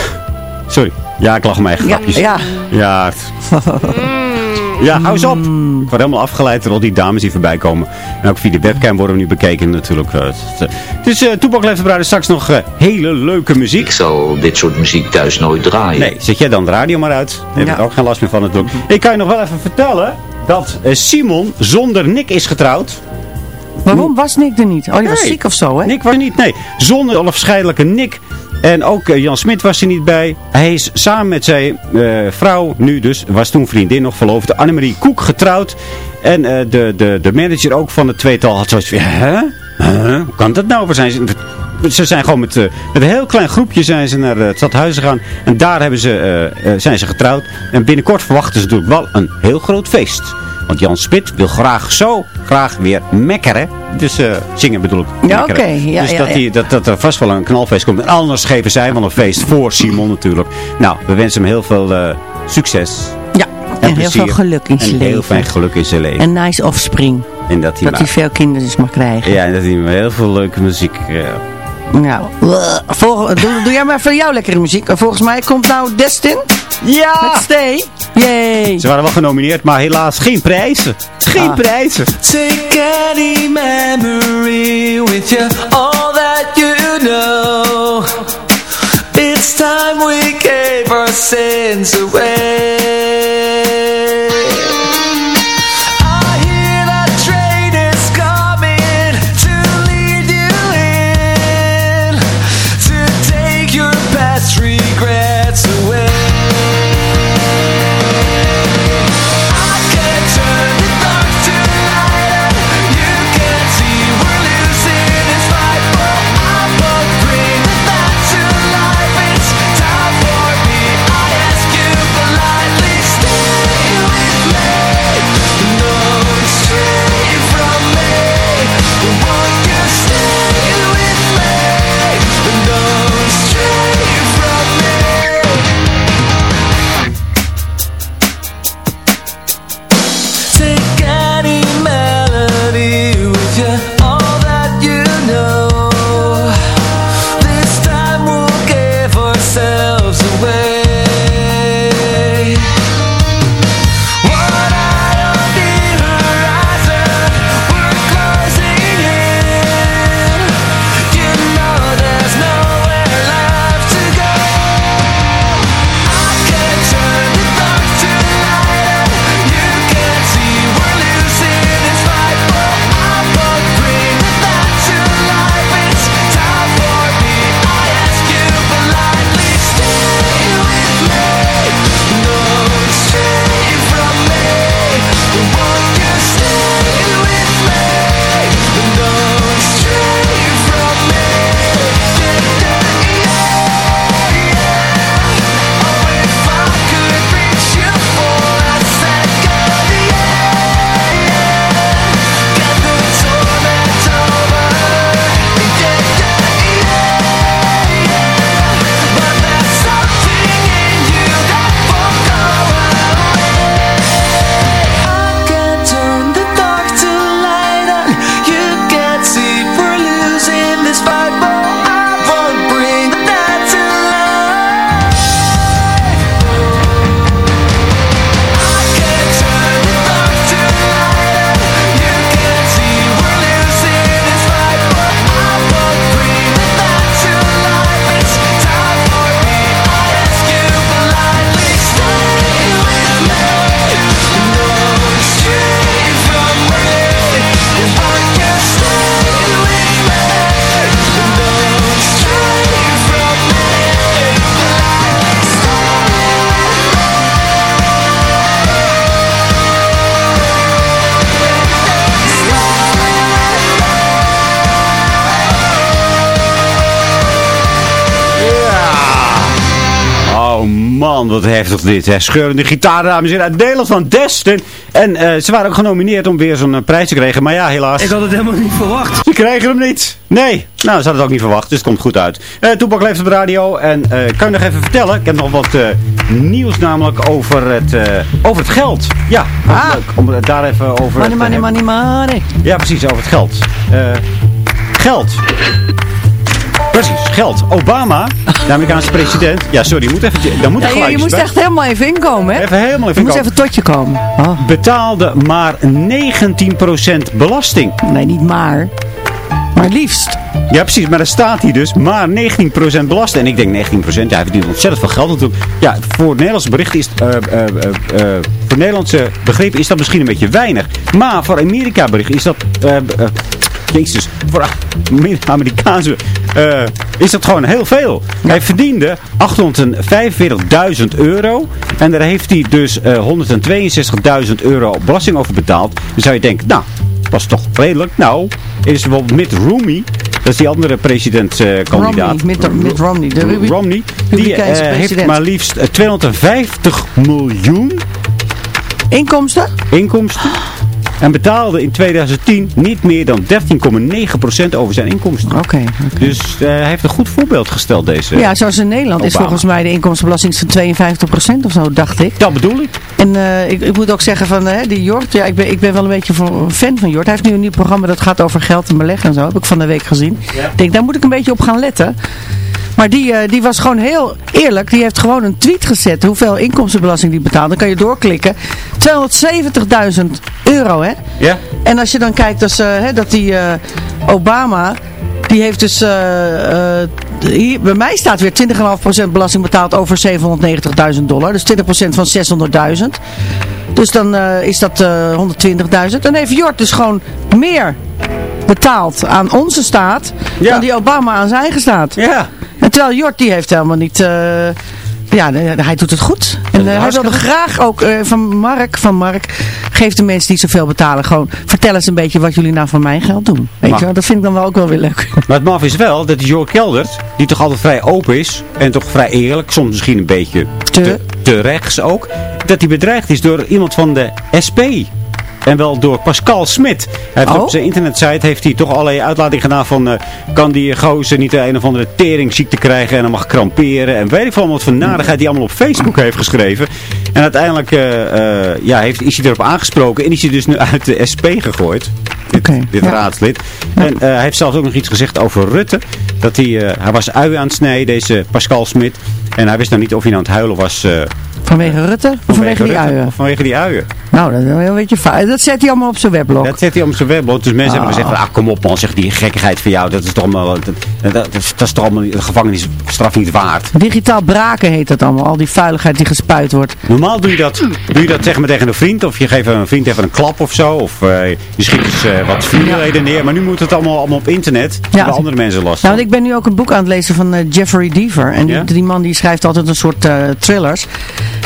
Sorry. Ja, ik lach om mijn eigen Ja, grapjes. ja. Ja. Ja, hou eens op. Ik word helemaal afgeleid door al die dames die voorbij komen. En ook via de webcam worden we nu bekeken natuurlijk. Het, het is uh, Toepak Leeft Bruiden straks nog hele leuke muziek. Ik zal dit soort muziek thuis nooit draaien. Nee, zet jij dan de radio maar uit. Daar heb ik Ja. ook geen last meer van natuurlijk. Ik kan je nog wel even vertellen dat Simon zonder Nick is getrouwd. Waarom was Nick er niet? Oh, die was ziek of zo, hè? Nick was er niet, nee. Zonder onafscheidelijke Nick. En ook eh, Jan Smit was er niet bij. Hij is samen met zijn eh, vrouw, nu dus, was toen vriendin nog verloofde, Annemarie Koek getrouwd. En eh, de, de, de manager ook van het tweetal had zoiets van, hè? Hoe kan dat nou? We zijn, ze zijn gewoon met, eh, met een heel klein groepje zijn ze naar eh, het stadhuis gegaan. En daar hebben ze, eh, zijn ze getrouwd. En binnenkort verwachten ze natuurlijk wel een heel groot feest. Want Jan Spit wil graag zo graag weer mekkeren. Dus zingen bedoel ik. Ja, oké. Ja, dus ja, dat, ja. die, dat, dat er vast wel een knalfeest komt. En anders geven zij wel een feest voor Simon natuurlijk. Nou, we wensen hem heel veel succes. Ja, en, heel veel geluk in zijn En leven. heel veel geluk in zijn leven. En nice offspring. En dat hij, Dat maar, hij veel kinderen mag krijgen. ja, en dat hij heel veel leuke muziek... Nou, volg, doe, doe jij maar voor jou lekkere muziek. En Volgens mij komt nou Destin. Ja! Met Stay. Yay! Ze waren wel genomineerd, maar helaas geen prijzen. Geen Ah. prijzen. Take any memory with you, all that you know. It's time we gave our sins away. Wat heftig dit. Hè. Scheurende gitaar, dames en heren, uit Nederland van Destin. En eh, ze waren ook genomineerd om weer zo'n eh, prijs te krijgen. Maar ja, helaas. Ik had het helemaal niet verwacht. Ze krijgen hem niet. Nee. Nou, ze hadden het ook niet verwacht. Dus het komt goed uit. Eh Toepak leeft op de radio. En kan je nog even vertellen? Ik heb nog wat nieuws namelijk over het, over het geld. Ja, wat Ah. leuk om het daar even over Money, te money, hebben. money, money. Ja, precies, over het geld. Geld. Geld. Obama, de Amerikaanse president. Ja, sorry, je moet even, daar moet Ja, je, je moest bij. echt helemaal even inkomen, hè? Even helemaal even Je moest even tot je komen. Oh. Betaalde maar 19% belasting. Nee, niet maar. Maar liefst. Ja, precies. Maar er staat hier dus maar 19% belasting. En ik denk 19%, ja, hij verdient ontzettend veel geld natuurlijk. Ja, voor het Nederlandse bericht is eh, eh, eh, eh, voor Nederlandse begrippen is dat misschien een beetje weinig. Maar voor Amerika bericht is dat, jezus, voor Amerikaanse eh, is dat gewoon heel veel. Hij verdiende 845.000 euro. En daar heeft hij dus eh 162.000 euro belasting over betaald. Dan zou je denken, nou, was toch redelijk. Nou, is bijvoorbeeld Mitt Romney. Dat is die andere presidentskandidaat. Romney, Mitt, Mitt Romney. De Romney. Die eh, heeft maar liefst eh, 250 miljoen Inkomsten? inkomsten. En betaalde in 2010 niet meer dan 13,9% over zijn inkomsten. Oké. Dus eh, hij heeft een goed voorbeeld gesteld, deze Ja, zoals in Nederland is volgens mij de inkomstenbelasting van 52% of zo, dacht ik. Dat bedoel ik. En eh, ik, ik moet ook zeggen van eh, die Jort, ja, ik ben, ik ben wel een beetje voor- een fan van Jort. Hij heeft nu een nieuw programma dat gaat over geld en beleggen en zo. Heb ik van de week gezien. Ik denk, daar moet ik een beetje op gaan letten. Maar die, eh, die was gewoon heel eerlijk. Die heeft gewoon een tweet gezet hoeveel inkomstenbelasting die betaalt. Dan kan je doorklikken. 270.000 euro, hè? Ja. En als je dan kijkt dat, ze, hè, dat die eh, Obama, die heeft dus, hier, bij mij staat weer 20,5% belasting betaald over 790.000 dollar. Dus 20% van 600.000. Dus dan is dat eh 120.000. Dan heeft Jort dus gewoon meer betaald aan onze staat dan die Obama aan zijn eigen staat. Ja. Terwijl Jort die heeft helemaal niet... eh, ja, hij doet het goed. En eh, hij wilde graag ook eh, van Mark, van Mark, geef de mensen die zoveel betalen gewoon, vertel eens een beetje wat jullie nou van mijn geld doen. Weet je wel, dat vind ik dan wel ook wel weer leuk. Maar het maf is wel dat Jork Keldert, die toch altijd vrij open is en toch vrij eerlijk, soms misschien een beetje te, te rechts ook, dat hij bedreigd is door iemand van de SP. En wel door Pascal Smit. Hij heeft Oh. Op zijn internetsite heeft hij toch allerlei uitlatingen gedaan van... eh, kan die gozer niet een of andere teringziekte krijgen en dan mag kramperen. En weet ik veel wat voor narigheid die allemaal op Facebook heeft geschreven. En uiteindelijk eh, eh, ja, heeft, is hij erop aangesproken en is hij dus nu uit de SP gegooid. Dit, dit raadslid. En eh, hij heeft zelfs ook nog iets gezegd over Rutte. Dat hij, eh, hij was ui aan het snijden, deze Pascal Smit. En hij wist nou niet of hij nou aan het huilen was... eh, Vanwege Rutte of vanwege, die Rutte uien? Of vanwege die uien. Nou, dat is wel een beetje fout. Dat zet hij allemaal op zijn weblog. Dat zet hij op zijn weblog. Dus mensen Ah. hebben gezegd, van, ah kom op man, zeg die gekkigheid van jou. Dat is toch allemaal, dat, dat, is- dat is toch allemaal de gevangenisstraf niet waard. Digitaal braken heet dat allemaal. Al die vuiligheid die gespuit wordt. Normaal doe je dat, doe je dat zeg maar tegen een vriend. Of je geeft een vriend even een klap of zo. Of eh, je schiet eens wat vriendenleden neer. Maar nu moet het allemaal, allemaal op internet. Ja. Waar andere mensen last Nou, want ik ben nu ook een boek aan het lezen van eh, Jeffrey Deaver. En die, Ja? die man die schrijft altijd een soort eh, thrillers.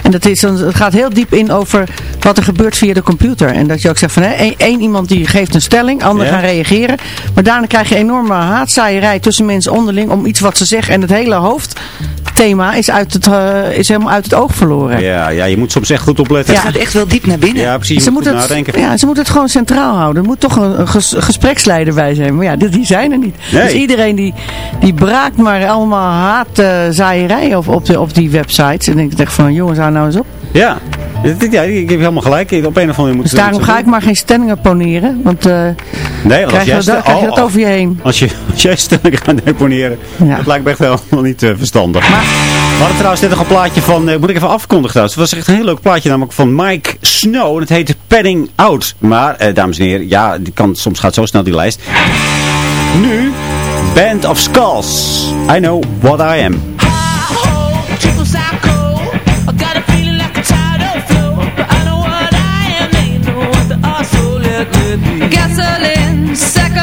En dat is, een- het gaat heel diep in over wat er gebeurt via de computer. En dat je ook zegt van, hè, één, iemand die geeft een stelling, anderen Ja? gaan reageren. Maar daarna krijg je enorme haatzaaierij tussen mensen onderling om iets wat ze zeggen. En het hele hoofdthema is, uit het, eh, is helemaal uit het oog verloren. Ja, ja, je moet soms echt goed opletten. Het gaat echt wel diep naar binnen. Ja, precies. Je Ze moet moeten, het, nadenken. ja, ze moeten het gewoon centraal houden. Er moet toch een, een ges- gespreksleider bij zijn. Maar ja, die, zijn er niet. Nee. Dus iedereen die, die braakt maar allemaal haatzaaierij op, op, de, op die websites. En ik denk van, jongens, hou nou eens op. Ja. Ja, ik heb helemaal gelijk. Op een of andere manier moet Dus daarom ga ik maar geen stellingen poneren. Want eh Nee, krijg, jij je, dat, krijg je dat over je heen. Als, je, als jij stellingen gaat deponeren, dat lijkt me echt helemaal niet eh, verstandig. Maar, we hadden trouwens net nog een plaatje van, eh, moet ik even afkondigen trouwens. Het was echt een heel leuk plaatje namelijk van Mike Snow. En het heet Padding Out. Maar, dames en heren, ja, die kan, soms gaat zo snel die lijst. Nu, Band of Skulls. I know what I am. Second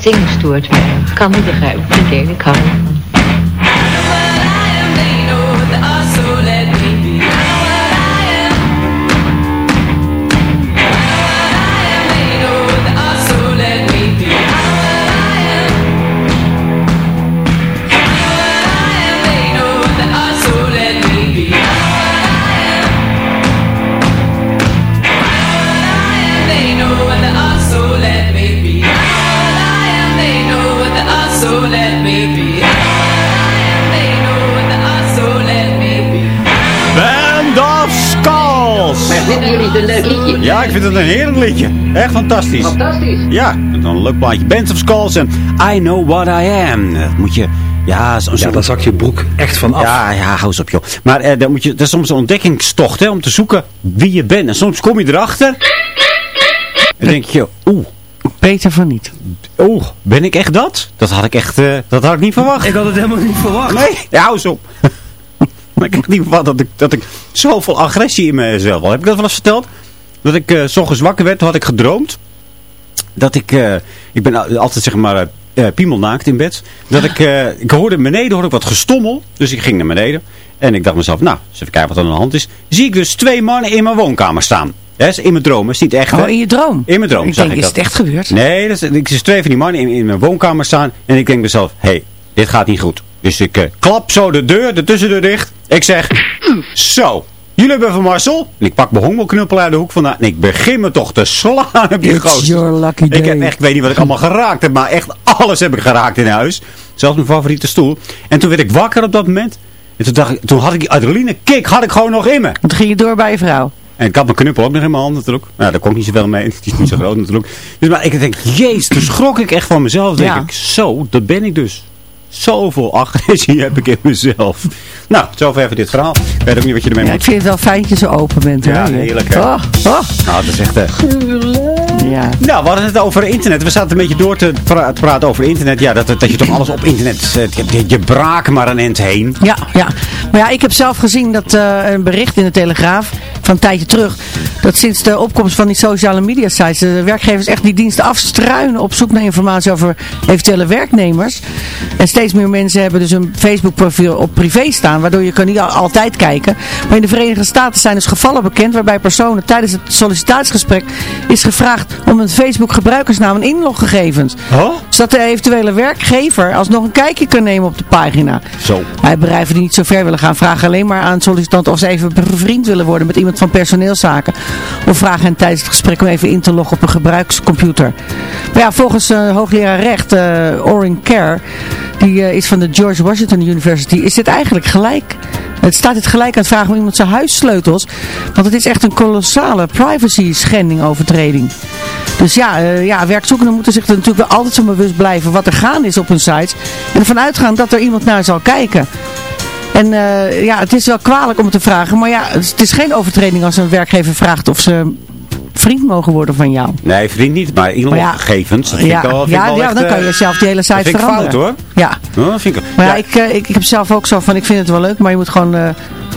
Zingen stoort me. Kan niet begrijpen. Meteen, ik Ja, ik vind het een heerlijk liedje. Echt fantastisch. Fantastisch. Ja, met een leuk plaatje. Band of Skulls en I Know What I Am. Dat moet je... Ja, zo, Ja, dan zak je broek echt van af. Ja, ja, hou eens op joh. Maar eh, dan moet je, dat is soms een ontdekkingstocht hè, om te zoeken wie je bent. En soms kom je erachter. En dan denk je, oeh. Peter van niet. Oeh, ben ik echt dat? Dat had ik echt, eh, dat had ik niet verwacht. Ik had het helemaal niet verwacht. Nee, ja, hou eens op. maar ik had niet verwacht dat ik, dat ik zoveel agressie in mezelf had. Heb ik dat wel eens verteld? Dat ik s ochtends wakker werd, toen had ik gedroomd. Dat ik, eh, ik ben al- altijd zeg maar eh, eh, piemelnaakt in bed. Dat ik, ik hoorde beneden hoorde ik wat gestommel. Dus ik ging naar beneden. En ik dacht mezelf, nou, eens even kijken wat er aan de hand is. Zie ik dus twee mannen in mijn woonkamer staan. Hè, in mijn droom, is niet echt. hè? Oh, in je droom? In mijn droom. Ik zag denk, is dat. het echt gebeurd? Nee, dat is, ik zie twee van die mannen in, in mijn woonkamer staan. En ik denk mezelf, hé, hey, dit gaat niet goed. Dus ik klap zo de deur, de tussendeur dicht. Ik zeg, zo, jullie hebben van Marcel. En ik pak mijn hongerknuppel uit de hoek vandaan. En ik begin me toch te slaan op die lucky day. Ik, heb echt, ik weet niet wat ik allemaal geraakt heb, maar echt alles heb ik geraakt in huis. Zelfs mijn favoriete stoel. En toen werd ik wakker op dat moment. En toen, dacht ik, toen had ik die adrenaline kick had ik gewoon nog in me. Want ging je door bij je vrouw? En ik had mijn knuppel ook nog in mijn hand natuurlijk. Nou, daar kon ik niet zoveel mee. Het is niet zo groot natuurlijk. Dus maar ik denk, jezus, toen schrok ik echt van mezelf. denk Ja. ik, zo, dat ben ik dus. Zoveel agressie heb ik in mezelf. Nou, zover even dit verhaal. Ik weet ook niet wat je ermee Ja, ik moet. vind het wel fijn dat je zo open bent. Ja, hoor. heerlijk, hè? Oh, oh. Nou, dat is echt... eh, Ja. Nou, we hadden het over internet. We zaten een beetje door te, pra- te praten over internet. Ja, dat, dat je toch alles op internet zet. Je, je, je braak maar een end heen. Ja, ja. Maar ja, ik heb zelf gezien dat eh, een bericht in de Telegraaf van een tijdje terug. Dat sinds de opkomst van die sociale media sites de werkgevers echt die diensten afstruinen op zoek naar informatie over eventuele werknemers. En steeds meer mensen hebben dus een Facebook profiel op privé staan. Waardoor je kan niet al- altijd kijken. Maar in de Verenigde Staten zijn dus gevallen bekend waarbij personen tijdens het sollicitatiegesprek is gevraagd om een Facebook gebruikersnaam en inloggegevens. Oh? Zodat de eventuele werkgever alsnog een kijkje kan nemen op de pagina. Zo. Bij bedrijven die niet zo ver willen gaan, vragen alleen maar aan sollicitanten of ze even bevriend willen worden met iemand van personeelszaken. Of vragen hen tijdens het gesprek om even in te loggen op een gebruikscomputer. Maar ja, volgens eh, hoogleraar recht, eh Orin Kerr, die eh, is van de George Washington University, is dit eigenlijk gelijk. Het staat dit gelijk aan het vragen om iemand zijn huissleutels. Want het is echt een kolossale privacy schending overtreding. Dus ja, eh, ja, werkzoekenden moeten zich er natuurlijk wel altijd zo bewust blijven wat er gaande is op hun sites. En ervan uitgaan dat er iemand naar zal kijken. En eh, ja, het is wel kwalijk om het te vragen. Maar ja, het is geen overtreding als een werkgever vraagt of ze vriend mogen worden van jou. Nee, vriend niet, maar inloggegevens. Dat vind ja, ik wel, vind ik ja, ja echt, dan kan eh, je zelf die hele site dat vind ik veranderen. fout hoor. Ja. Oh, vind ik, Maar ja, ja, ik, eh, ik, ik heb zelf ook zo van, ik vind het wel leuk, maar je moet gewoon, eh,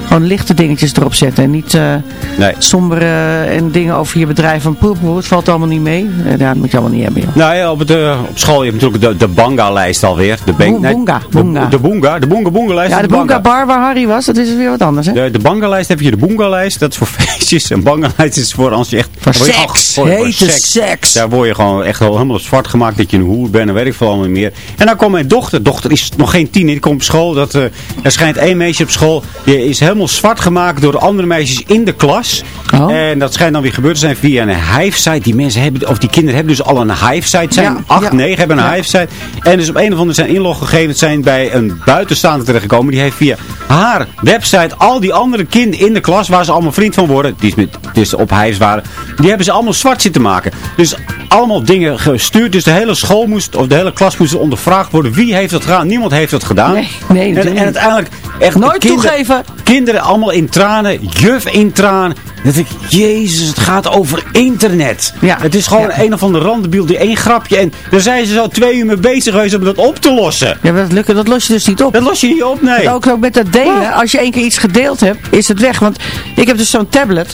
gewoon lichte dingetjes erop zetten. En niet eh Nee. sombere en dingen over je bedrijf van poep, het valt allemaal niet mee. Eh, ja, dat moet je allemaal niet hebben, joh. Nou ja, op, het, eh, op school je hebt natuurlijk de, de Banga-lijst alweer. De Boe- Boonga, de, de Boonga, de Boonga Boonga-lijst. Ja, en de Boonga Bar waar Harry was, dat is weer wat anders, hè? De, de Banga-lijst heb je de Boonga-lijst. Dat is voor feestjes. En Banga-lijst is voor als je echt... Voor daar seks. voor- voor Hete seks. Daar word je gewoon echt al helemaal op zwart gemaakt dat je een hoer bent en weet ik veel allemaal meer. En dan komt mijn dochter. Dochter is nog geen tien, die komt op school. Dat, eh, er schijnt één meisje op school. Die is helemaal zwart gemaakt door andere meisjes in de klas. Oh. En dat schijnt dan weer gebeurd te zijn via een hive-site. Die mensen hebben, of die kinderen hebben dus al een hive-site. Zijn Ja, acht, ja. negen hebben een Ja. hive-site. En dus op een of andere zijn inloggegevens zijn bij een buitenstaander terechtgekomen. Die heeft via haar website al die andere kinderen in de klas, waar ze allemaal vriend van worden, die is met, dus op hives waren, die hebben ze allemaal zwart zitten maken. Dus allemaal dingen gestuurd. Dus de hele school moest, of de hele klas moest ondervraagd worden. Wie heeft dat gedaan? Niemand heeft dat gedaan. Nee, nee, en, uiteindelijk echt Nooit kinderen, toegeven. Kinderen allemaal in tranen, juf in tranen. Dat ik, jezus, het gaat over internet. Ja. Het is gewoon Ja. een of andere randebiel, die één grapje. En daar zijn ze zo twee uur mee bezig geweest om dat op te lossen. Ja, dat, lukt, dat los je dus niet op. Dat los je niet op, nee. Ook, ook met dat delen, als je één keer iets gedeeld hebt, is het weg. Want ik heb dus zo'n tablet.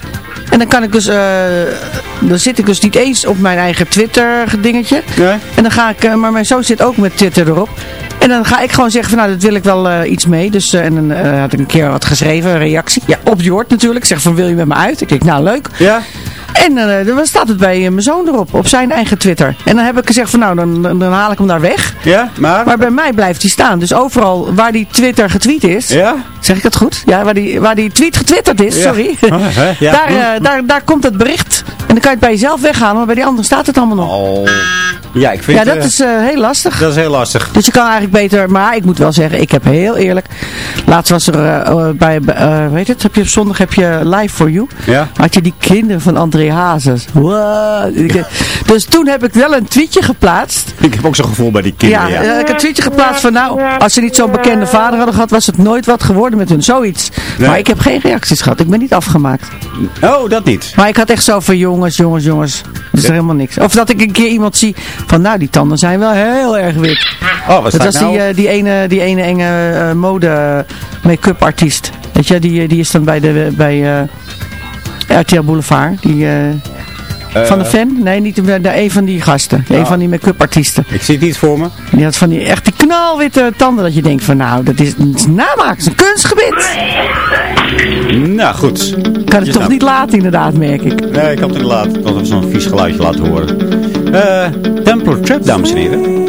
En dan kan ik dus, eh, dan zit ik dus niet eens op mijn eigen Twitter dingetje. En dan ga ik, eh, maar mijn zoon zit ook met Twitter erop. En dan ga ik gewoon zeggen van nou, dat wil ik wel eh, iets mee. Dus, eh, en dan eh, had ik een keer wat geschreven, een reactie. Ja, op Jord natuurlijk. Ik zeg van wil je met me uit? Ik denk nou leuk. Ja. En dan staat het bij mijn zoon erop, op zijn eigen Twitter. En dan heb ik gezegd van nou, dan, dan, dan haal ik hem daar weg. Ja, maar? Maar bij mij blijft hij staan. Dus overal waar die Twitter getweet is. Ja? Zeg ik dat goed? Ja, waar die, waar die tweet getwitterd is, Ja. sorry. Oh? Ja. daar, daar, daar komt het bericht. En dan kan je het bij jezelf weghalen, maar bij die anderen staat het allemaal nog. Oh. Ja, ik vind Ja, dat eh, is eh, heel lastig. dat is heel lastig. Dus je kan eigenlijk beter, maar ik moet wel zeggen, ik heb heel eerlijk, laatst was er eh, bij, weet het, heb je op zondag heb je Live for You. Ja. Had je die kinderen van André Hazes. Wow. Dus toen heb ik wel een tweetje geplaatst. Ik heb ook zo'n gevoel bij die kinderen. Ja, Ja, ik heb een tweetje geplaatst van nou, als ze niet zo'n bekende vader hadden gehad, was het nooit wat geworden met hun. Zoiets. Nee. Maar ik heb geen reacties gehad. Ik ben niet afgemaakt. Oh, dat niet. Maar ik had echt zo van jongens, jongens, jongens. Dat is er helemaal niks. Of dat ik een keer iemand zie van nou, die tanden zijn wel heel erg wit. Oh, wat Dat was nou? die, eh, die, ene, die ene enge eh, mode make-up artiest. Weet je, die, die is dan bij, de, bij eh, RTL Boulevard. Die, eh, van de fan? Nee, niet de, de, een van die gasten. Een Oh. van die make-up artiesten. Ik zie het niet voor me. Die had van die echt die knalwitte tanden dat je denkt van nou, dat is, dat is namaak, is een kunstgebied. Nou, goed. Ik kan het toch niet laten inderdaad, merk ik. Nee, ik had het laat. Ik had even zo'n vies geluidje laten horen. Eh Templar Trap, dames en heren.